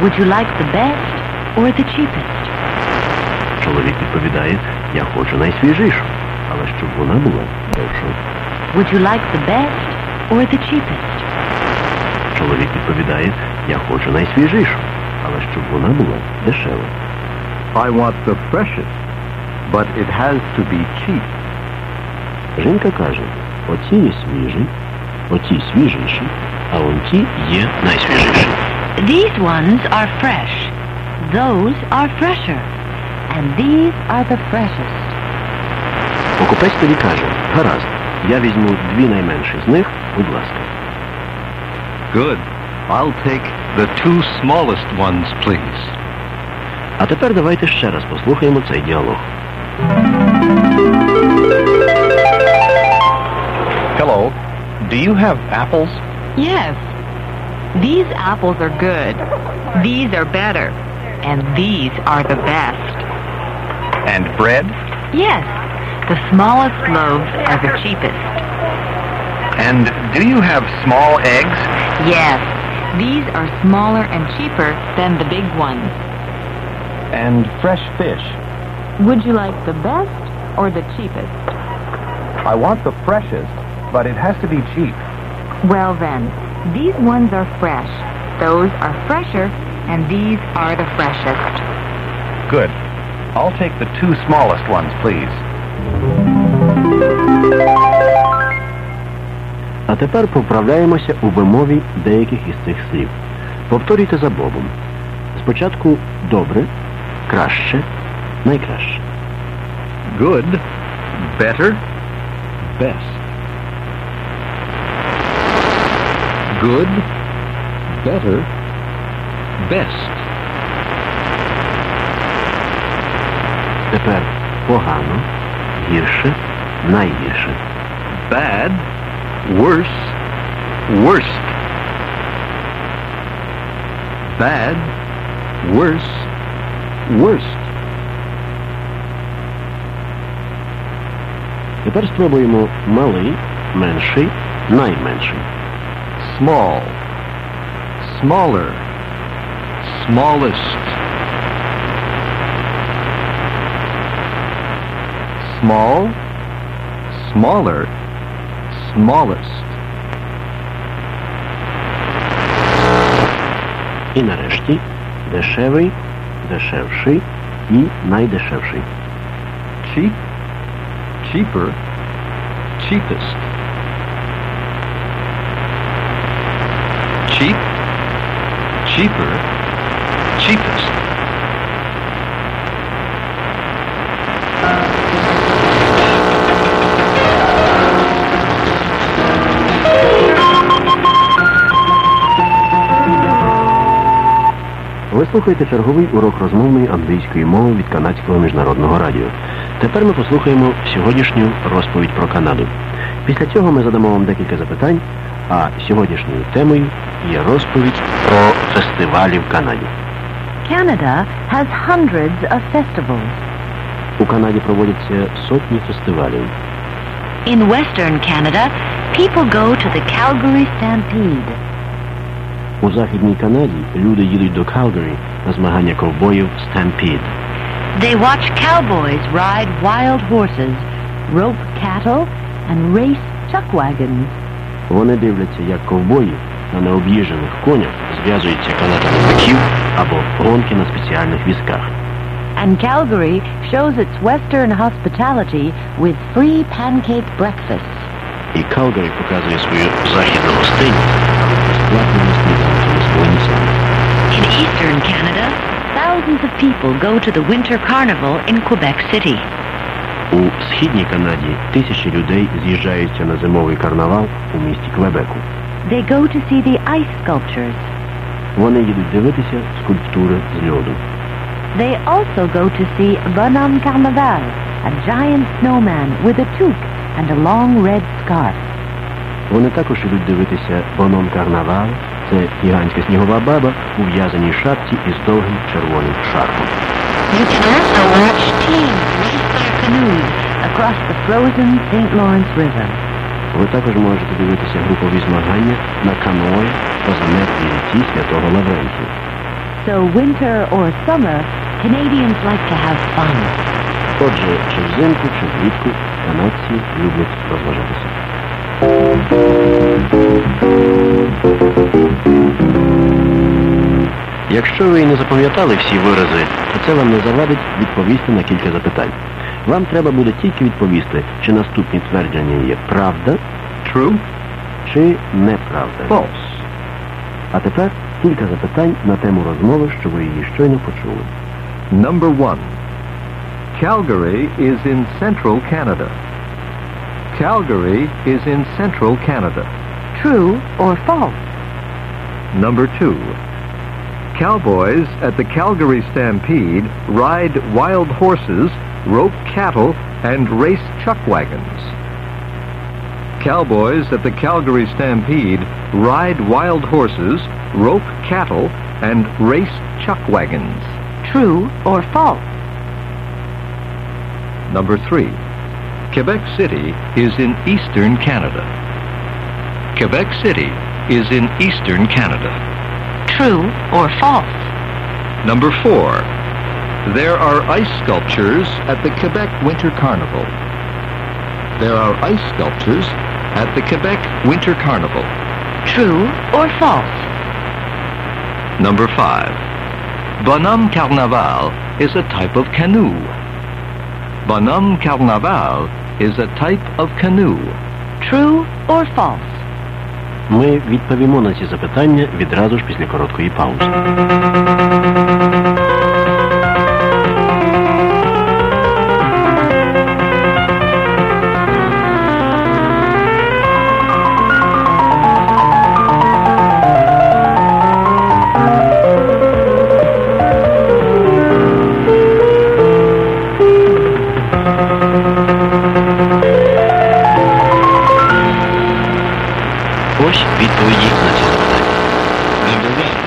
Would you like the best or the cheapest? Чоловік відповідає, я хочу найсвіжішу, але щоб вона була дешева. Would you like the best or the cheapest? Чоловік відповідає, я хочу найсвіжішу, але щоб вона була дешева. I want the freshest, but it has to be cheap. Жінка каже, оці є свіжі, оті свіжіші, а он ті є найсвіжіші. These ones are fresh. Those are fresher. And these are the freshest. Покупець тоді каже, гаразд, я візьму дві найменші з них, будь ласка. Good. I'll take the two smallest ones, please. А тепер давайте ще раз послухаємо цей діалог. Hello. Do you have apples? Yes. These apples are good. These are better. And these are the best. And bread? Yes. The smallest loaves are the cheapest. And do you have small eggs? Yes. These are smaller and cheaper than the big ones. And fresh fish? Would you like the best or the cheapest? I want the freshest, but it has to be cheap. Well then, these ones are fresh. Those are fresher, and these are the freshest. Good. I'll take the two smallest ones, please. А тепер поправляємося у вимові деяких із цих слів. Повторюйте за Бобом. Спочатку добре, краще, найкраще. Good, better, Best. good, better, best. Тепер погано, гірше, найгірше. Bad, worse, worst. Bad, worse, worst. Тепер спробуємо малий, менший, найменший. small, smaller, smallest. Small, smaller, smallest. I nareszcie deszewszy, deszewszy i najdeszewszy. Cheap, cheaper, cheapest. Cheap, cheaper, cheapest. Ви слухаєте черговий урок розмовної англійської мови від Канадського міжнародного радіо. Тепер ми послухаємо сьогоднішню розповідь про Канаду. Після цього ми задамо вам декілька запитань, а сьогоднішньою темою є розповідь про фестивалі в Канаді. Canada has hundreds of festivals. У Канаді проводяться сотні фестивалів. In Western Canada, people go to the Calgary Stampede. У Західній Канаді люди їдуть до Калгарі на змагання ковбоїв Stampede. They watch cowboys ride wild horses, rope cattle, and race chuck wagons. Вони дивляться, як ковбої на необ'їжджених конях зв'язуються канатами биків або гонки на спеціальних візках. And Calgary shows its Western hospitality with free pancake breakfasts. І Калгарі показує свою західну гостинність безплатними сніданками з млинцями. In Eastern Canada, thousands of people go to the Winter Carnival in Quebec City. У східній Канаді тисячі людей з'їжджаються на зимовий карнавал у місті Квебеку. They go to see the ice sculptures. Вони їдуть дивитися скульптури з льоду. They also go to see Bonhomme Carnaval, a giant snowman with a toque and a long red scarf. Вони також ідуть дивитися Боном Карнавал. Це гігантська снігова баба у в'язаній шапці із довгим червоним шарфом. You can also watch their canoes across the frozen St. Lawrence River. Ви також можете дивитися групові змагання на каное по замерзлій ріці Святого Лаврентія. So winter or summer, Canadians like to have fun. Отже, чи взимку, чи влітку канадці люблять розважатися. Якщо ви не запам'ятали всі вирази, то це вам не завадить відповісти на кілька запитань. Вам треба буде тільки відповісти, чи наступні твердження є правда True? чи неправда. False. А тепер кілька запитань на тему розмови, що ви її щойно почули. Number one. Calgary is in central Canada. Calgary is in central Canada. True or false? Number two. Cowboys at the Calgary Stampede ride wild horses, rope cattle, and race chuck wagons. Cowboys at the Calgary Stampede ride wild horses, rope cattle, and race chuck wagons. True or false? Number three. Quebec City is in eastern Canada. Quebec City is in eastern Canada. True or false? Number four. There are ice sculptures at the Quebec Winter Carnival. There are ice sculptures at the Quebec Winter Carnival. True or false? Number five. Bonhomme Carnaval is a type of canoe. Bonhomme Carnaval is a type of canoe. True or false? Ми відповімо на ці запитання відразу ж після короткої паузи. Ось відповіді на ці запитання. Number one.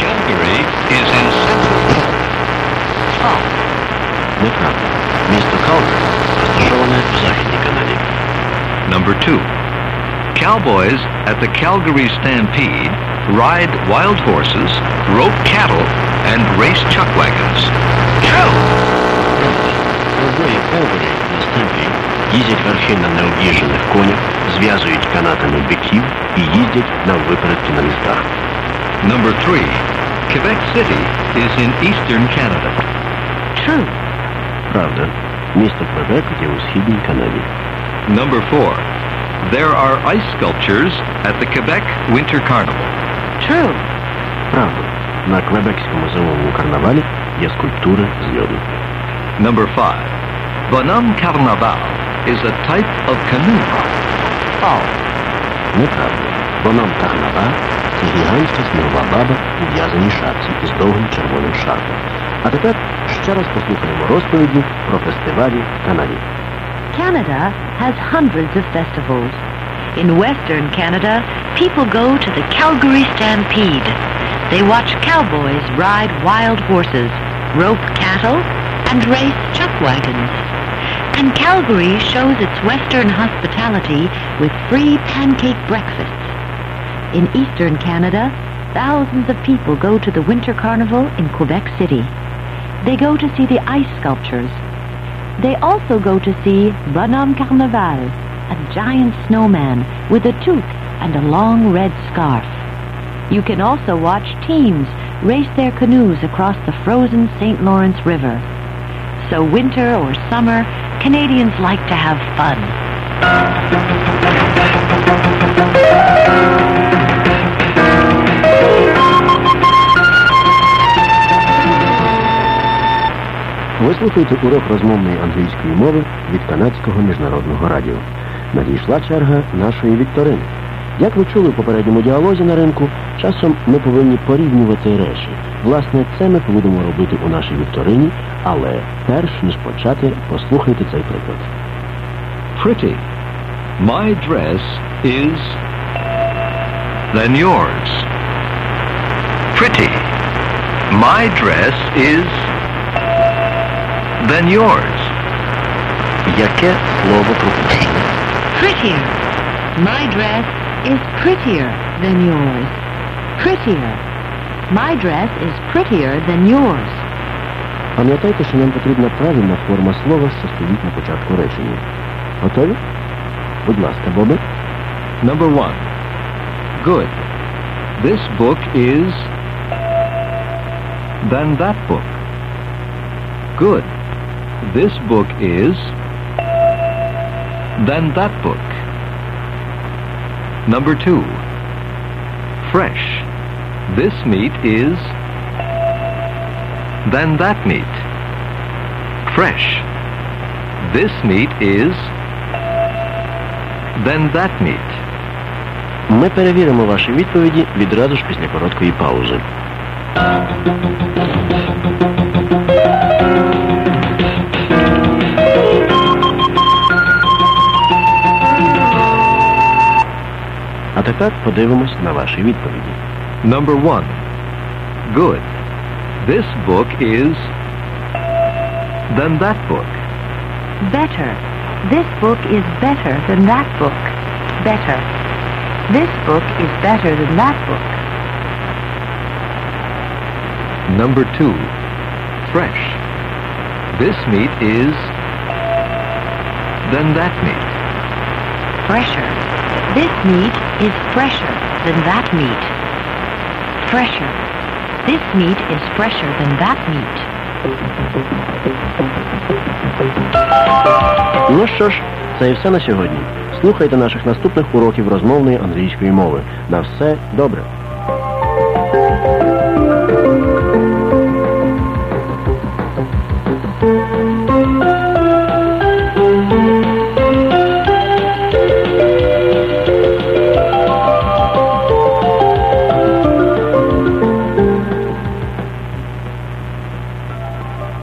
Calgary is in central False. Неправда. Місто Калгар розташоване в Західній Канаді. Number two. Cowboys at the Calgary Stampede ride wild horses, rope cattle, and race chuck wagons. True. Ковбої Калгарі на стемпі їздять верхи на необ'їжджених конях, зв'язують канатами биків і їздять на випередки на містах. Number three. Quebec City is in eastern Canada. True. Правда. Місто Квебек є у східній Канаді. Number four. There are ice sculptures at the Quebec Winter Carnival. True. Правда. На Квебекському зимовому карнавалі є скульптури з льоду. Number five. Bonhomme Carnaval is a type of canoe. Oh. How? Nieprawda. Bonhomme Carnaval syriańscy snuwa babę uwiazani szarci z długim czerwonym szarfem. A teraz jeszcze raz posłuchajmy rozpowiedzi про фестивали в Канаде. Canada has hundreds of festivals. In western Canada, people go to the Calgary Stampede. They watch cowboys ride wild horses, rope cattle, and race chuck wagons. And Calgary shows its Western hospitality with free pancake breakfasts. In eastern Canada, thousands of people go to the Winter Carnival in Quebec City. They go to see the ice sculptures. They also go to see Bonhomme Carnaval, a giant snowman with a tooth and a long red scarf. You can also watch teams race their canoes across the frozen St. Lawrence River. So winter or summer, Canadians like to have fun. Ви слухаєте урок розмовної англійської мови від Канадського міжнародного радіо. Надійшла черга нашої вікторини. Як ви чули в попередньому діалозі на ринку, часом ми повинні порівнювати речі. Власне, це ми будемо робити у нашій вікторині, але перш ніж почати, послухайте цей приклад. Pretty. My dress is than yours. Pretty. My dress is than yours. Яке слово пропущене? Prettier. My dress is prettier than yours. Prettier. My dress is prettier than yours. Пам'ятайте, що нам потрібна правильна форма слова, що стоїть на початку речення. Готові? Будь ласка, Бобе. Number one. Good. This book is than that book. Good. This book is than that book. Number two. Fresh. This meat is than that meat. Fresh. This meat is than that meat. Ми перевіримо ваші відповіді відразу ж після короткої паузи. А тепер подивимось на ваші відповіді. Number one. Good. This book is than that book. Better. This book is better than that book. Better. This book is better than that book. Number two. Fresh. This meat is than that meat. Fresher. This meat is fresher than that meat. Fresher. This meat is fresher than that meat. Ну що ж, це і все на сьогодні. Слухайте наших наступних уроків розмовної англійської мови. На все добре.